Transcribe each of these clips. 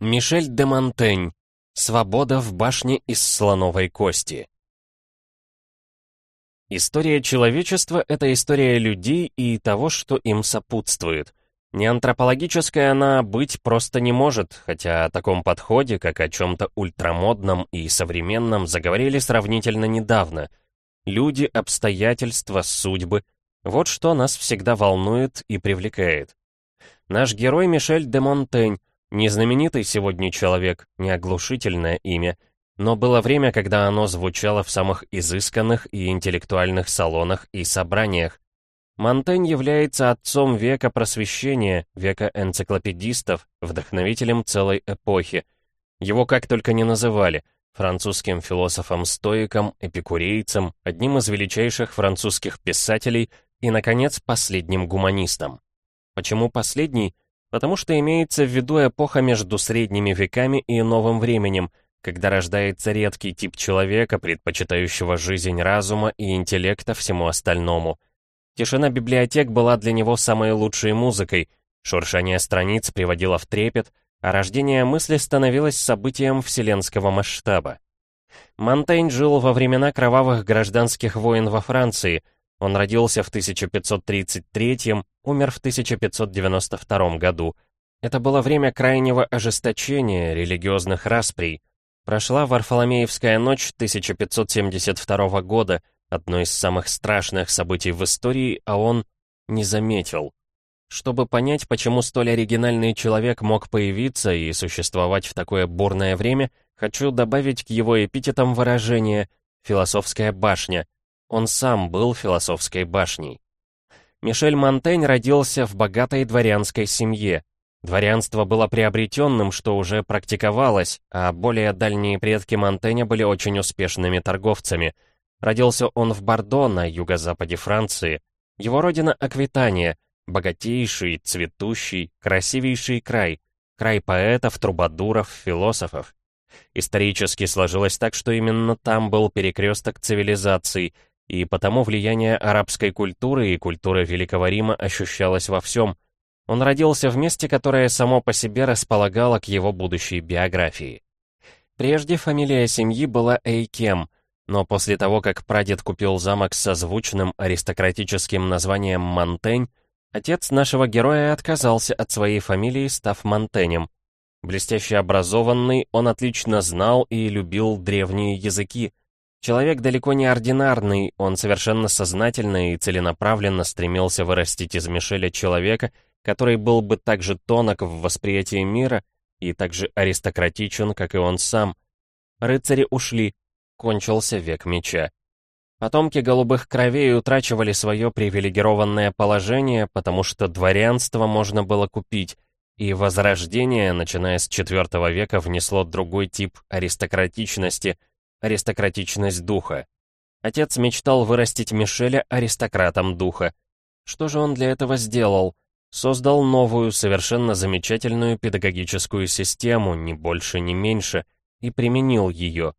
Мишель де Монтень. Свобода в башне из слоновой кости. История человечества — это история людей и того, что им сопутствует. Не антропологическая она быть просто не может, хотя о таком подходе, как о чем-то ультрамодном и современном, заговорили сравнительно недавно. Люди, обстоятельства, судьбы — вот что нас всегда волнует и привлекает. Наш герой Мишель де Монтень — не знаменитый сегодня человек, не оглушительное имя, но было время, когда оно звучало в самых изысканных и интеллектуальных салонах и собраниях. Монтень является отцом века просвещения, века энциклопедистов, вдохновителем целой эпохи. Его как только не называли — французским философом-стоиком, эпикурейцем, одним из величайших французских писателей и, наконец, последним гуманистом. Почему последний? Потому что имеется в виду эпоха между средними веками и новым временем, когда рождается редкий тип человека, предпочитающего жизнь разума и интеллекта всему остальному. Тишина библиотек была для него самой лучшей музыкой, шуршание страниц приводило в трепет, а рождение мысли становилось событием вселенского масштаба. Монтейн жил во времена кровавых гражданских войн во Франции — он родился в 1533, умер в 1592 году. Это было время крайнего ожесточения религиозных расприй. Прошла Варфоломеевская ночь 1572 года, одно из самых страшных событий в истории, а он не заметил. Чтобы понять, почему столь оригинальный человек мог появиться и существовать в такое бурное время, хочу добавить к его эпитетам выражение «философская башня», он сам был философской башней. Мишель Монтень родился в богатой дворянской семье. Дворянство было приобретенным, что уже практиковалось, а более дальние предки Монтэня были очень успешными торговцами. Родился он в Бордо на юго-западе Франции. Его родина Аквитания, богатейший, цветущий, красивейший край, край поэтов, трубадуров, философов. Исторически сложилось так, что именно там был перекресток цивилизаций, и потому влияние арабской культуры и культуры Великого Рима ощущалось во всем. Он родился в месте, которое само по себе располагало к его будущей биографии. Прежде фамилия семьи была Эйкем, но после того, как прадед купил замок со звучным аристократическим названием Монтень, отец нашего героя отказался от своей фамилии, став Монтенем. Блестяще образованный, он отлично знал и любил древние языки — Человек далеко не ординарный, он совершенно сознательно и целенаправленно стремился вырастить из Мишеля человека, который был бы так же тонок в восприятии мира и так же аристократичен, как и он сам. Рыцари ушли, кончился век меча. Потомки голубых кровей утрачивали свое привилегированное положение, потому что дворянство можно было купить, и возрождение, начиная с IV века, внесло другой тип аристократичности — аристократичность духа. Отец мечтал вырастить Мишеля аристократом духа. Что же он для этого сделал? Создал новую, совершенно замечательную педагогическую систему, ни больше, ни меньше, и применил ее.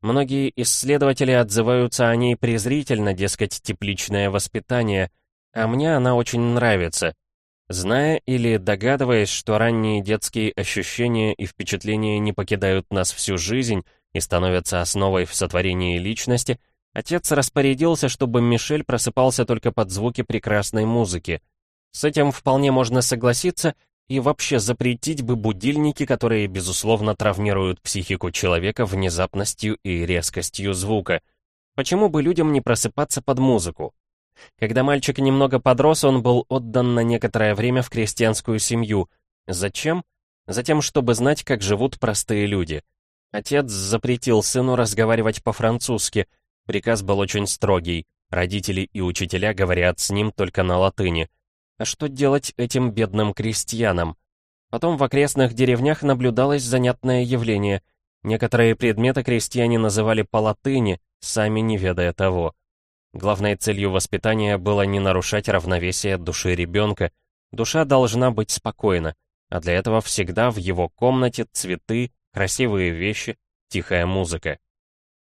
Многие исследователи отзываются о ней презрительно, дескать, тепличное воспитание, а мне она очень нравится. Зная или догадываясь, что ранние детские ощущения и впечатления не покидают нас всю жизнь, и становятся основой в сотворении личности, отец распорядился, чтобы Мишель просыпался только под звуки прекрасной музыки. С этим вполне можно согласиться и вообще запретить бы будильники, которые, безусловно, травмируют психику человека внезапностью и резкостью звука. Почему бы людям не просыпаться под музыку? Когда мальчик немного подрос, он был отдан на некоторое время в крестьянскую семью. Зачем? Затем, чтобы знать, как живут простые люди — Отец запретил сыну разговаривать по-французски. Приказ был очень строгий. Родители и учителя говорят с ним только на латыни. А что делать этим бедным крестьянам? Потом в окрестных деревнях наблюдалось занятное явление. Некоторые предметы крестьяне называли по латыни, сами не ведая того. Главной целью воспитания было не нарушать равновесие души ребенка. Душа должна быть спокойна, а для этого всегда в его комнате цветы, красивые вещи, тихая музыка.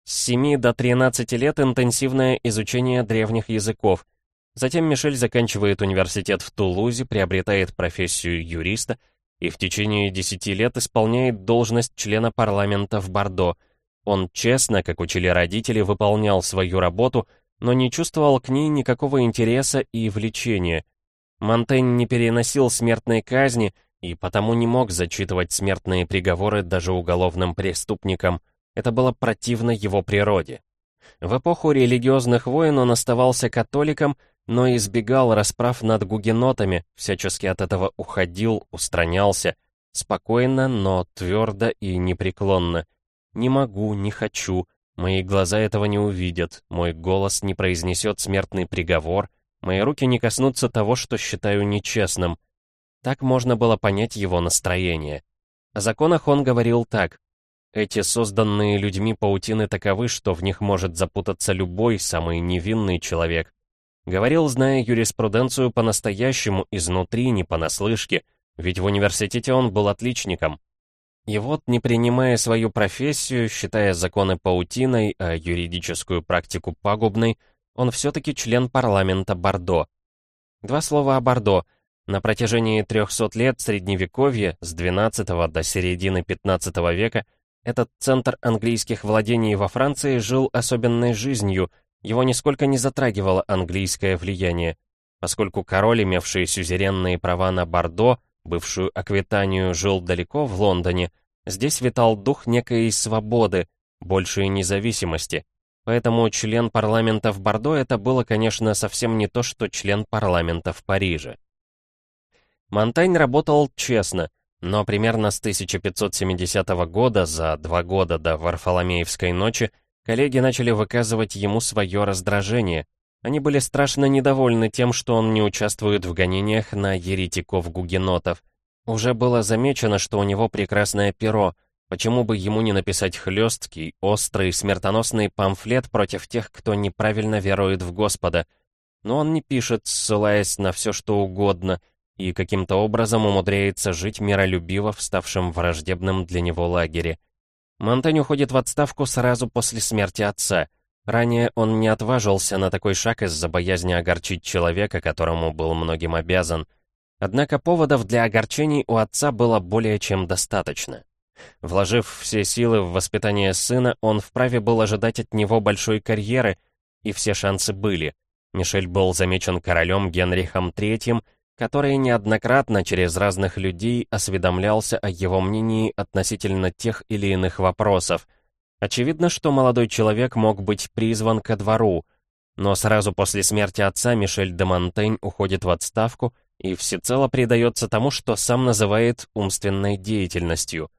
С 7 до 13 лет интенсивное изучение древних языков. Затем Мишель заканчивает университет в Тулузе, приобретает профессию юриста и в течение десяти лет исполняет должность члена парламента в Бордо. Он честно, как учили родители, выполнял свою работу, но не чувствовал к ней никакого интереса и влечения. Монтень не переносил смертной казни и потому не мог зачитывать смертные приговоры даже уголовным преступникам. Это было противно его природе. В эпоху религиозных войн он оставался католиком, но избегал расправ над гугенотами, всячески от этого уходил, устранялся. Спокойно, но твердо и непреклонно. «Не могу, не хочу», Мои глаза этого не увидят, мой голос не произнесет смертный приговор, мои руки не коснутся того, что считаю нечестным. Так можно было понять его настроение. О законах он говорил так. Эти созданные людьми паутины таковы, что в них может запутаться любой, самый невинный человек. Говорил, зная юриспруденцию по-настоящему, изнутри, не понаслышке, ведь в университете он был отличником. И вот, не принимая свою профессию, считая законы паутиной, а юридическую практику пагубной, он все-таки член парламента Бордо. Два слова о Бордо. На протяжении 300 лет Средневековья, с XII до середины XV века, этот центр английских владений во Франции жил особенной жизнью, его нисколько не затрагивало английское влияние. Поскольку король, имевший сюзеренные права на Бордо, бывшую Аквитанию, жил далеко в Лондоне, здесь витал дух некой свободы, большей независимости. Поэтому член парламента в Бордо это было, конечно, совсем не то, что член парламента в Париже. Монтань работал честно, но примерно с 1570 года, за два года до Варфоломеевской ночи, коллеги начали выказывать ему свое раздражение. Они были страшно недовольны тем, что он не участвует в гонениях на еретиков-гугенотов. Уже было замечено, что у него прекрасное перо. Почему бы ему не написать хлесткий, острый, смертоносный памфлет против тех, кто неправильно верует в Господа? Но он не пишет, ссылаясь на все что угодно, и каким-то образом умудряется жить миролюбиво в ставшем враждебном для него лагере. Монтень уходит в отставку сразу после смерти отца — Ранее он не отважился на такой шаг из-за боязни огорчить человека, которому был многим обязан. Однако поводов для огорчений у отца было более чем достаточно. Вложив все силы в воспитание сына, он вправе был ожидать от него большой карьеры, и все шансы были. Мишель был замечен королем Генрихом III, который неоднократно через разных людей осведомлялся о его мнении относительно тех или иных вопросов, Очевидно, что молодой человек мог быть призван ко двору, но сразу после смерти отца Мишель де Монтень уходит в отставку и всецело предается тому, что сам называет умственной деятельностью.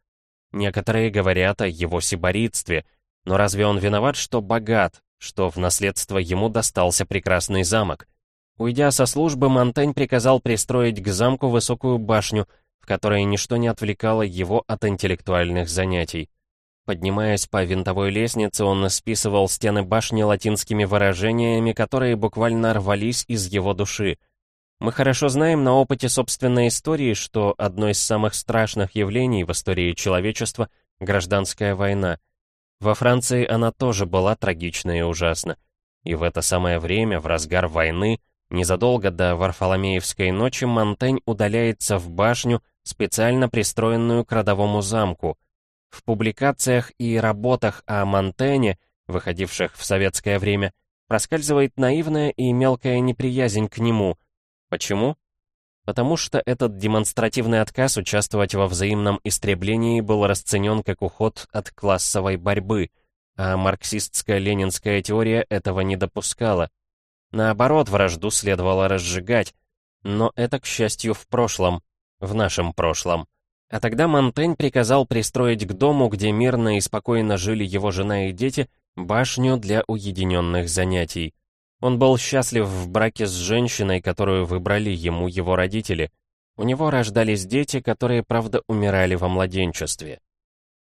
Некоторые говорят о его сиборитстве, но разве он виноват, что богат, что в наследство ему достался прекрасный замок? Уйдя со службы, Монтень приказал пристроить к замку высокую башню, в которой ничто не отвлекало его от интеллектуальных занятий. Поднимаясь по винтовой лестнице, он списывал стены башни латинскими выражениями, которые буквально рвались из его души. Мы хорошо знаем на опыте собственной истории, что одно из самых страшных явлений в истории человечества — гражданская война. Во Франции она тоже была трагична и ужасна. И в это самое время, в разгар войны, незадолго до Варфоломеевской ночи, Монтень удаляется в башню, специально пристроенную к родовому замку — в публикациях и работах о Монтене, выходивших в советское время, проскальзывает наивная и мелкая неприязнь к нему. Почему? Потому что этот демонстративный отказ участвовать во взаимном истреблении был расценен как уход от классовой борьбы, а марксистская-ленинская теория этого не допускала. Наоборот, вражду следовало разжигать, но это, к счастью, в прошлом, в нашем прошлом. А тогда Монтень приказал пристроить к дому, где мирно и спокойно жили его жена и дети, башню для уединенных занятий. Он был счастлив в браке с женщиной, которую выбрали ему его родители. У него рождались дети, которые, правда, умирали во младенчестве.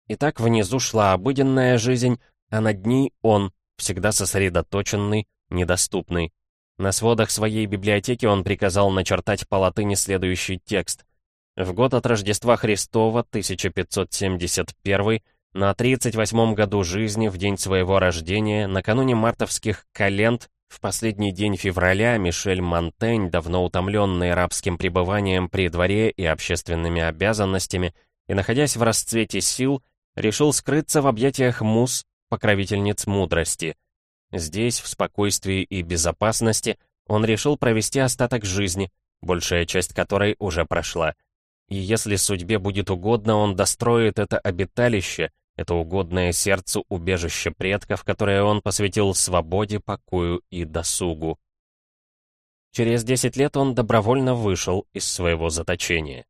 Итак, внизу шла обыденная жизнь, а над ней он, всегда сосредоточенный, недоступный. На сводах своей библиотеки он приказал начертать по латыни следующий текст. В год от Рождества Христова, 1571, на 38-м году жизни, в день своего рождения, накануне мартовских календ, В последний день февраля Мишель Монтень, давно утомленный рабским пребыванием при дворе и общественными обязанностями, и находясь в расцвете сил, решил скрыться в объятиях мус, покровительниц мудрости. Здесь, в спокойствии и безопасности, он решил провести остаток жизни, большая часть которой уже прошла. И если судьбе будет угодно, он достроит это обиталище, это угодное сердцу убежище предков, которое он посвятил свободе, покою и досугу. Через 10 лет он добровольно вышел из своего заточения.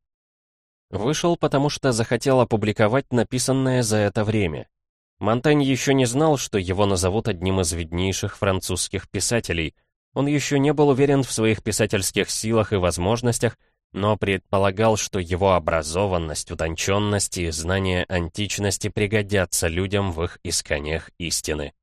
Вышел, потому что захотел опубликовать написанное за это время. Монтань еще не знал, что его назовут одним из виднейших французских писателей. Он еще не был уверен в своих писательских силах и возможностях, но предполагал, что его образованность, утонченность и знание античности пригодятся людям в их исканиях истины.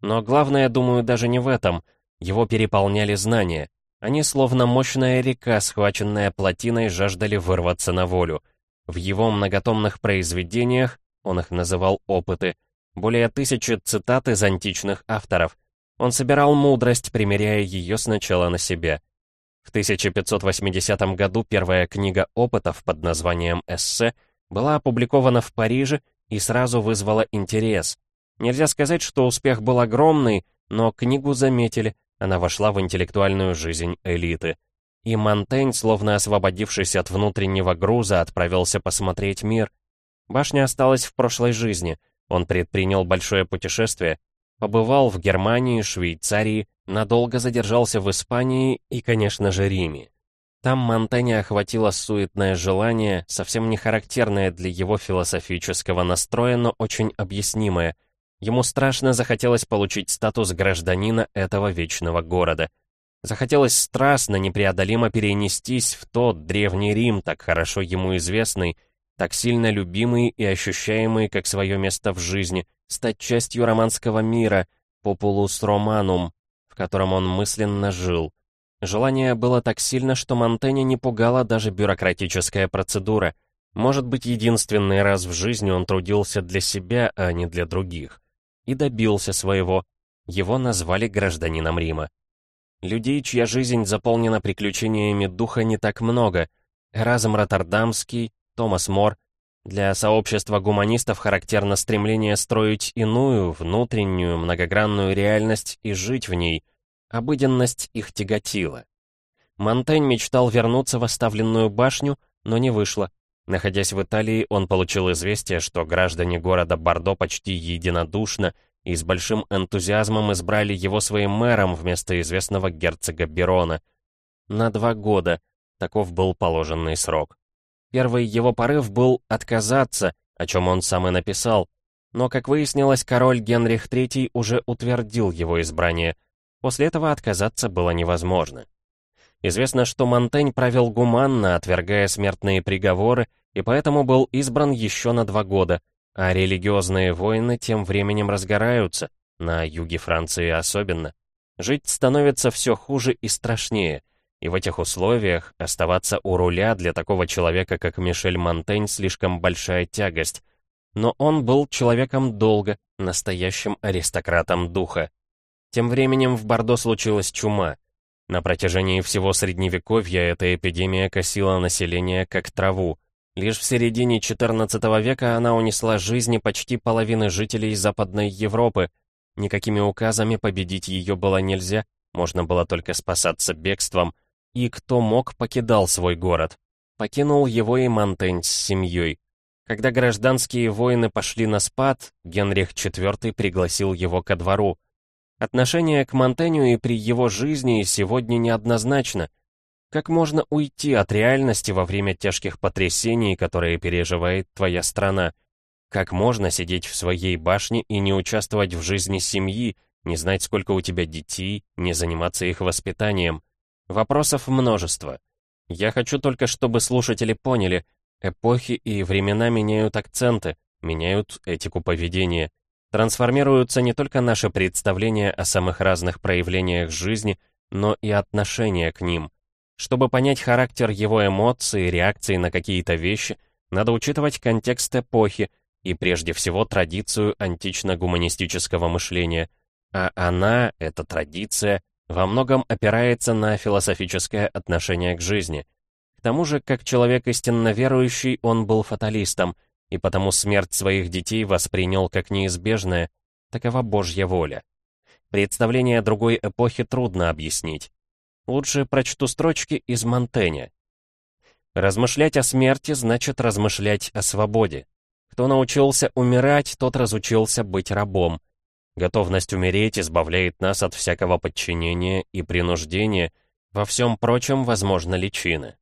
Но главное, думаю, даже не в этом. Его переполняли знания. Они, словно мощная река, схваченная плотиной, жаждали вырваться на волю. В его многотомных произведениях, он их называл «опыты», более тысячи цитат из античных авторов. Он собирал мудрость, примеряя ее сначала на себе. В 1580 году первая книга опытов под названием «Эссе» была опубликована в Париже и сразу вызвала интерес. Нельзя сказать, что успех был огромный, но книгу заметили, она вошла в интеллектуальную жизнь элиты. И Монтень, словно освободившись от внутреннего груза, отправился посмотреть мир. Башня осталась в прошлой жизни. Он предпринял большое путешествие, побывал в Германии, Швейцарии, надолго задержался в Испании и, конечно же, Риме. Там Монтэня охватило суетное желание, совсем не характерное для его философического настроя, но очень объяснимое. Ему страшно захотелось получить статус гражданина этого вечного города. Захотелось страстно, непреодолимо перенестись в тот древний Рим, так хорошо ему известный, так сильно любимый и ощущаемый как свое место в жизни, стать частью романского мира, популус романум, в котором он мысленно жил. Желание было так сильно, что Монтэне не пугала даже бюрократическая процедура. Может быть, единственный раз в жизни он трудился для себя, а не для других. И добился своего. Его назвали гражданином Рима. Людей, чья жизнь заполнена приключениями духа, не так много. Эразм Роттердамский, Томас Мор. Для сообщества гуманистов характерно стремление строить иную, внутреннюю, многогранную реальность и жить в ней. Обыденность их тяготила. Монтень мечтал вернуться в оставленную башню, но не вышло. Находясь в Италии, он получил известие, что граждане города Бордо почти единодушно и с большим энтузиазмом избрали его своим мэром вместо известного герцога Берона. На два года. Таков был положенный срок. Первый его порыв был отказаться, о чем он сам и написал. Но, как выяснилось, король Генрих III уже утвердил его избрание. После этого отказаться было невозможно. Известно, что Монтень правил гуманно, отвергая смертные приговоры, и поэтому был избран еще на два года, а религиозные войны тем временем разгораются, на юге Франции особенно. Жить становится все хуже и страшнее — и в этих условиях оставаться у руля для такого человека, как Мишель Монтень, слишком большая тягость. Но он был человеком долго, настоящим аристократом духа. Тем временем в Бордо случилась чума. На протяжении всего Средневековья эта эпидемия косила население как траву. Лишь в середине XIV века она унесла жизни почти половины жителей Западной Европы. Никакими указами победить ее было нельзя, можно было только спасаться бегством — и кто мог, покидал свой город. Покинул его и Монтень с семьей. Когда гражданские войны пошли на спад, Генрих IV пригласил его ко двору. Отношение к Монтеню и при его жизни сегодня неоднозначно. Как можно уйти от реальности во время тяжких потрясений, которые переживает твоя страна? Как можно сидеть в своей башне и не участвовать в жизни семьи, не знать, сколько у тебя детей, не заниматься их воспитанием? Вопросов множество. Я хочу только, чтобы слушатели поняли, эпохи и времена меняют акценты, меняют этику поведения. Трансформируются не только наши представления о самых разных проявлениях жизни, но и отношения к ним. Чтобы понять характер его эмоций и реакций на какие-то вещи, надо учитывать контекст эпохи и прежде всего традицию антично-гуманистического мышления – а она, эта традиция, во многом опирается на философическое отношение к жизни. К тому же, как человек истинно верующий, он был фаталистом, и потому смерть своих детей воспринял как неизбежное, такова Божья воля. Представление другой эпохи трудно объяснить. Лучше прочту строчки из Монтэня. Размышлять о смерти значит размышлять о свободе. Кто научился умирать, тот разучился быть рабом. Готовность умереть избавляет нас от всякого подчинения и принуждения, во всем прочем, возможно, личины.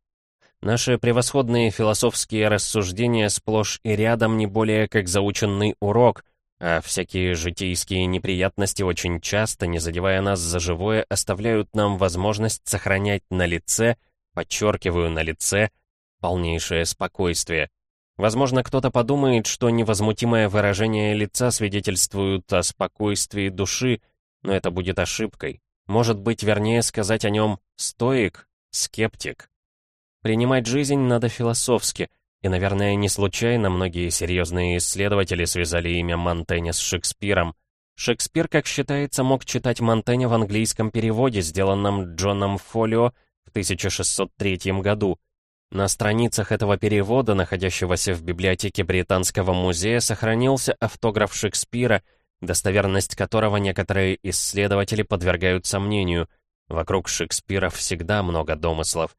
Наши превосходные философские рассуждения сплошь и рядом не более как заученный урок, а всякие житейские неприятности очень часто, не задевая нас за живое, оставляют нам возможность сохранять на лице, подчеркиваю, на лице, полнейшее спокойствие. Возможно, кто-то подумает, что невозмутимое выражение лица свидетельствует о спокойствии души, но это будет ошибкой. Может быть, вернее сказать о нем «стоик», «скептик». Принимать жизнь надо философски, и, наверное, не случайно многие серьезные исследователи связали имя Монтэня с Шекспиром. Шекспир, как считается, мог читать Монтэня в английском переводе, сделанном Джоном Фолио в 1603 году. На страницах этого перевода, находящегося в библиотеке Британского музея, сохранился автограф Шекспира, достоверность которого некоторые исследователи подвергают сомнению. Вокруг Шекспира всегда много домыслов.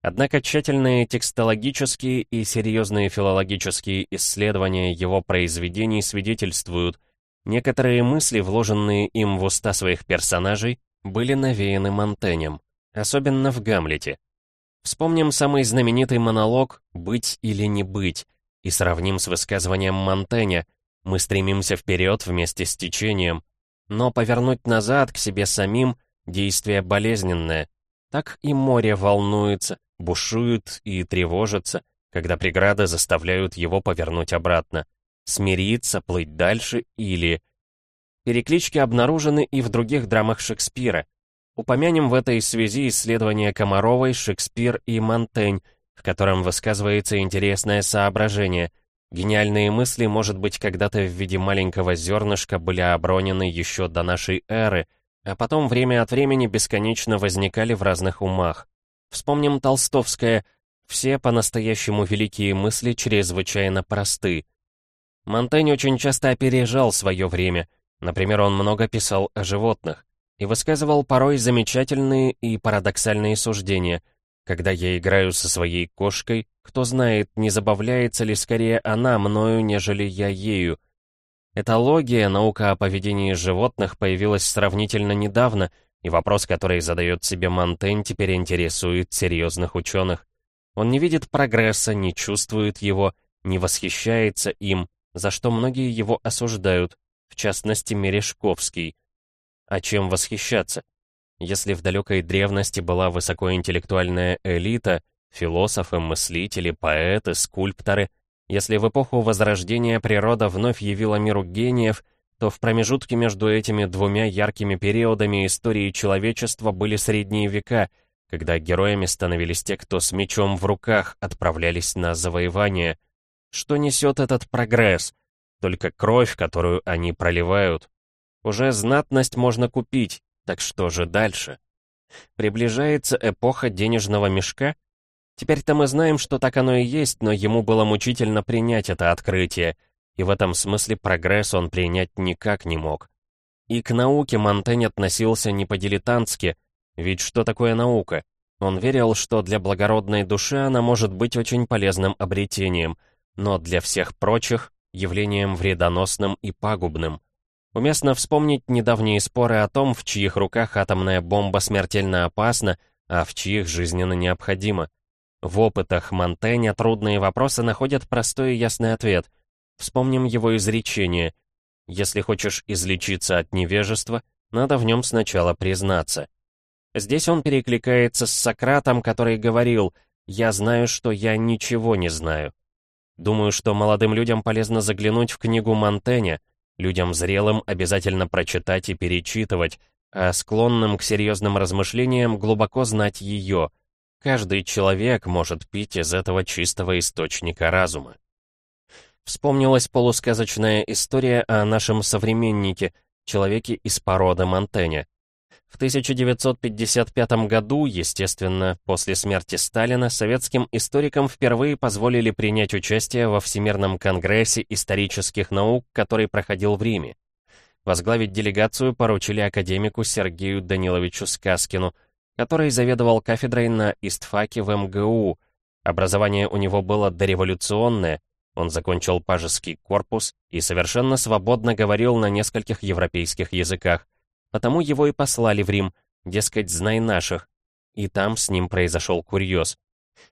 Однако тщательные текстологические и серьезные филологические исследования его произведений свидетельствуют, некоторые мысли, вложенные им в уста своих персонажей, были навеяны Монтенем, особенно в «Гамлете». Вспомним самый знаменитый монолог «Быть или не быть» и сравним с высказыванием Монтэня «Мы стремимся вперед вместе с течением», но повернуть назад к себе самим — действие болезненное. Так и море волнуется, бушует и тревожится, когда преграды заставляют его повернуть обратно, смириться, плыть дальше или... Переклички обнаружены и в других драмах Шекспира. Упомянем в этой связи исследования Комаровой «Шекспир и Монтень», в котором высказывается интересное соображение. Гениальные мысли, может быть, когда-то в виде маленького зернышка были обронены еще до нашей эры, а потом время от времени бесконечно возникали в разных умах. Вспомним Толстовское «Все по-настоящему великие мысли чрезвычайно просты». Монтень очень часто опережал свое время. Например, он много писал о животных и высказывал порой замечательные и парадоксальные суждения. Когда я играю со своей кошкой, кто знает, не забавляется ли скорее она мною, нежели я ею. Этология, наука о поведении животных, появилась сравнительно недавно — и вопрос, который задает себе Монтень, теперь интересует серьезных ученых. Он не видит прогресса, не чувствует его, не восхищается им, за что многие его осуждают, в частности Мережковский. А чем восхищаться? Если в далекой древности была высокоинтеллектуальная элита, философы, мыслители, поэты, скульпторы, если в эпоху Возрождения природа вновь явила миру гениев — то в промежутке между этими двумя яркими периодами истории человечества были средние века, когда героями становились те, кто с мечом в руках отправлялись на завоевание. Что несет этот прогресс? Только кровь, которую они проливают. Уже знатность можно купить, так что же дальше? Приближается эпоха денежного мешка? Теперь-то мы знаем, что так оно и есть, но ему было мучительно принять это открытие — и в этом смысле прогресс он принять никак не мог. И к науке Монтень относился не по-дилетантски, ведь что такое наука? Он верил, что для благородной души она может быть очень полезным обретением, но для всех прочих — явлением вредоносным и пагубным. Уместно вспомнить недавние споры о том, в чьих руках атомная бомба смертельно опасна, а в чьих жизненно необходима. В опытах Монтэня трудные вопросы находят простой и ясный ответ. Вспомним его изречение. «Если хочешь излечиться от невежества, надо в нем сначала признаться». Здесь он перекликается с Сократом, который говорил «Я знаю, что я ничего не знаю». Думаю, что молодым людям полезно заглянуть в книгу Монтэня, людям зрелым обязательно прочитать и перечитывать, а склонным к серьезным размышлениям глубоко знать ее. Каждый человек может пить из этого чистого источника разума. Вспомнилась полусказочная история о нашем современнике, человеке из породы Монтэня. В 1955 году, естественно, после смерти Сталина, советским историкам впервые позволили принять участие во Всемирном конгрессе исторических наук, который проходил в Риме. Возглавить делегацию поручили академику Сергею Даниловичу Сказкину, который заведовал кафедрой на истфаке в МГУ. Образование у него было дореволюционное, он закончил пажеский корпус и совершенно свободно говорил на нескольких европейских языках. Потому его и послали в Рим, дескать, знай наших. И там с ним произошел курьез.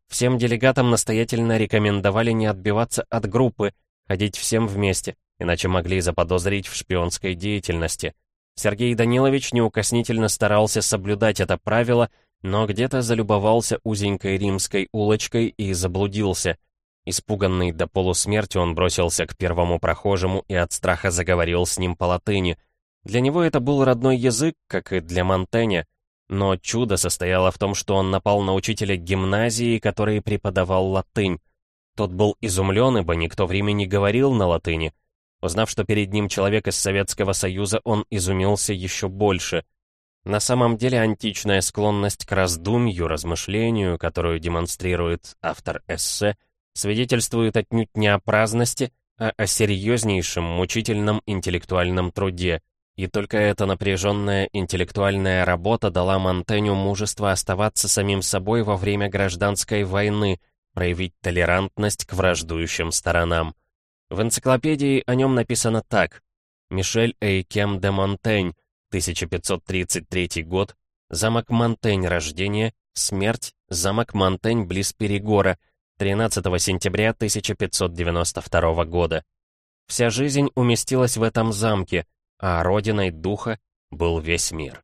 Всем делегатам настоятельно рекомендовали не отбиваться от группы, ходить всем вместе, иначе могли заподозрить в шпионской деятельности. Сергей Данилович неукоснительно старался соблюдать это правило, но где-то залюбовался узенькой римской улочкой и заблудился. Испуганный до полусмерти, он бросился к первому прохожему и от страха заговорил с ним по латыни — для него это был родной язык, как и для Монтэня, но чудо состояло в том, что он напал на учителя гимназии, который преподавал латынь. Тот был изумлен, ибо никто в Риме не говорил на латыни. Узнав, что перед ним человек из Советского Союза, он изумился еще больше. На самом деле античная склонность к раздумью, размышлению, которую демонстрирует автор эссе, свидетельствует отнюдь не о праздности, а о серьезнейшем, мучительном интеллектуальном труде — и только эта напряженная интеллектуальная работа дала Монтеню мужество оставаться самим собой во время гражданской войны, проявить толерантность к враждующим сторонам. В энциклопедии о нем написано так. Мишель Эйкем де Монтень, 1533 год, замок Монтень, рождение, смерть, замок Монтень близ Перегора, 13 сентября 1592 года. Вся жизнь уместилась в этом замке, а родиной духа был весь мир.